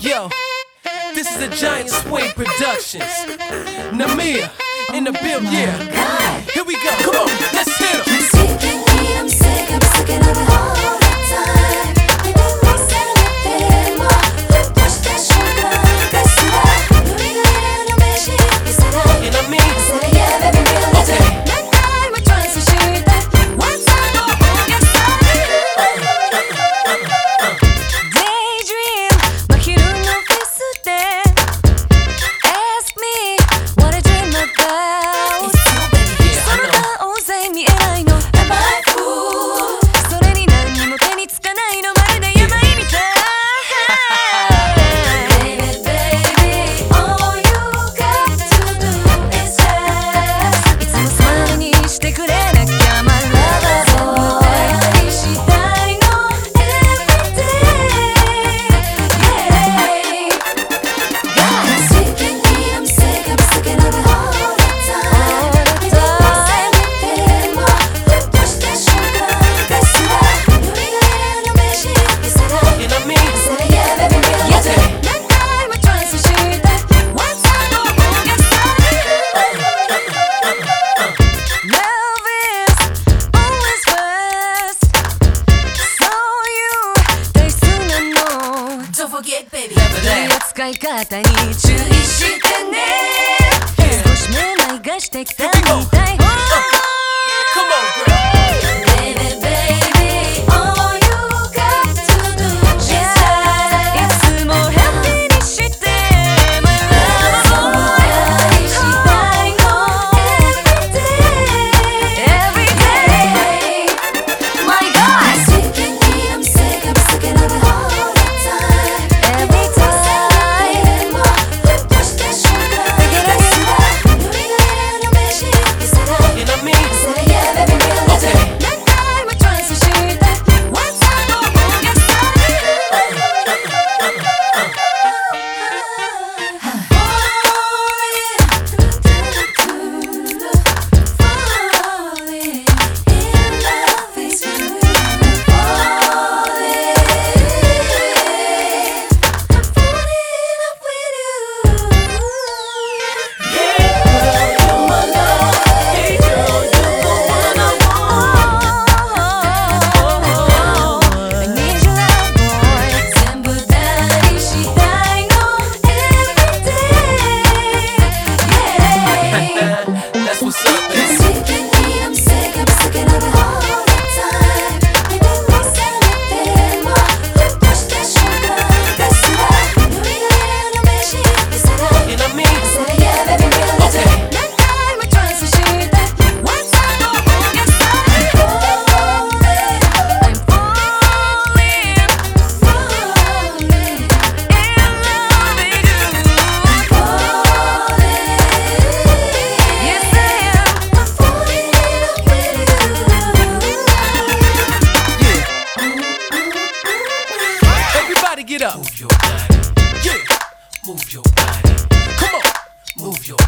Yo, this is a Giant Swing Productions. Namie in the bill, Yeah. 使い方に注意してね。少し目まいがしてきた。Baby it up. Move your body. Yeah. Move your body. Come on. Move your